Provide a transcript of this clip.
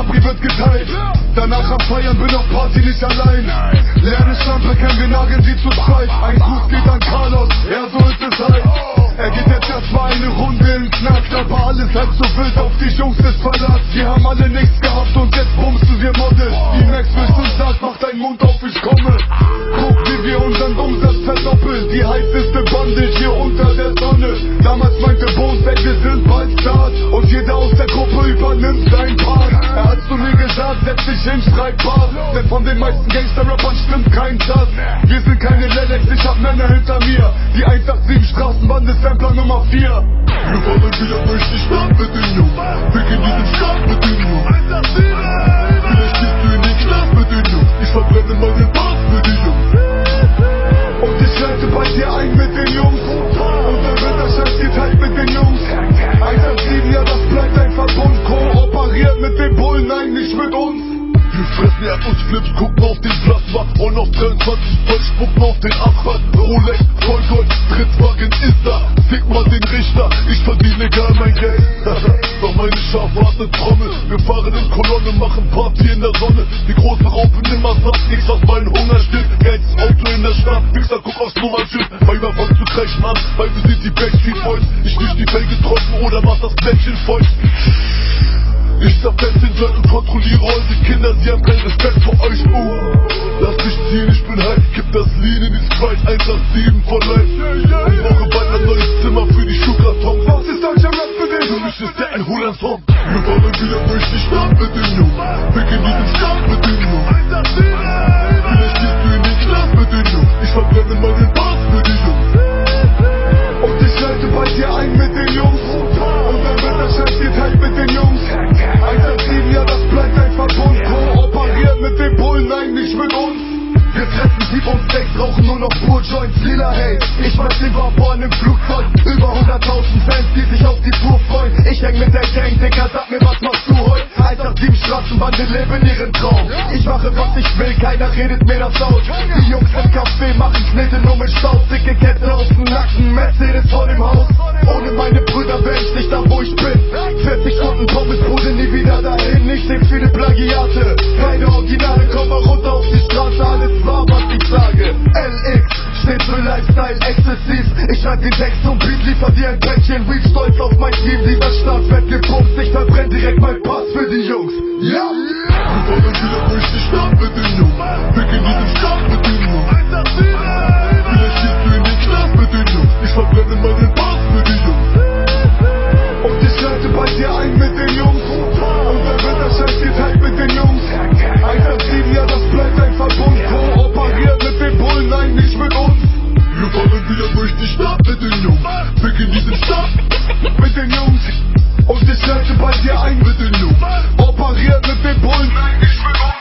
Capri wird geteilt. Danach am Feiern bin auf Party nicht allein. Lerne Schlampe kennen, wir nageln sie zu zweit. Ein Gruß geht an Carlos, er soll es sein. Er geht jetzt erstmal eine Runde in den Knackt, aber alles halb so wild auf die Jungs ist Verlass. Wir haben alle nichts gehabt. Lelex, ich hab Männer hinter mir. Die 187 Straßenbahn ist Sampler Nummer 4. Wir fahren wieder durch die Stadt mit den Jungs. Wir gehen diesen Stadt mit den Jungs. Vielleicht gehst du in den Knast mit den Jungs. Ich verbrenne meinen Pass für die Jungs. Und ich leite bei dir ein mit den Jungs. Und dann wird der Scheiß geteilt mit den Jungs. 187, ja, das bleibt ein Verbund. Kooperiert mit den Bullen, nein, nicht mit uns. Wir fressen Erdnussflips, gucken den Asphalt. Rolex, Vollgold, Trittwagen ist da. Fick mal den Richter, ich verdiene gar mein Geld. Doch meine Schafe hat ne Trommel. Wir fahren in Kolonne, machen Party in der Sonne. Die großen Raupen immer satt, nix was meinen Hunger stillt. Geilstes Auto in der Stadt, Wichser, guck aufs Nummernschild. Weiber fangen zu kreischen an, weil wir sind die Backstreet Boys. Ich wisch die Felge trocken oder mach das Blättchen feucht. Ich zerfetz den und kontrolliere eure Kinder, sie haben keinen Respekt gib das Lean in die Sprite, 187 von Life. Ich brauche bald ein neues Zimmer für die Schuhkartons. Was ist deutscher Rap für dich? Für mich ist der ein Hulan-Song. Wir fahren wieder durch die Stadt mit den. Wir gehen diesen Stadt mit den. Vielleicht gehst du in den Knast mit den Jungs. Ich verbrenne meinen Pass für die. Und ich leite bei dir ein mit den Jungs. Und dann wird der Scheiß geteilt mit den Jungs. 187, ja, das bleibt ein Verbund. Kooperiert mit den Bullen, nein, nicht mit uns. Wir fressen Sieb und Steaks, rauchen nur noch pur Joints, lila Haze. Ich mein Silberborn im Flugzeug. Über 100.000 Fans, die sich auf die Tour freuen. Ich häng mit der Gang, Dicker, sag mir, was machst du heute? 187 Straßenbande leben ihren Traum. Ich mache, was ich will, keiner redet mir das aus. Die Jungs im Café machen Knete nur mit Staub. Dicke Kette auf dem Nacken, Mercedes vor dem Haus. Ohne meine Brüder wär ich nicht da, wo ich bin. Auf mein Team, dieser Staatsfett gepumpt. Ich verbrenn direkt mein Pass für die Jungs. Mit den Jungs Und der Seite bei dir ein, bitte nur. Operiert mit den Bullen, nein, ich will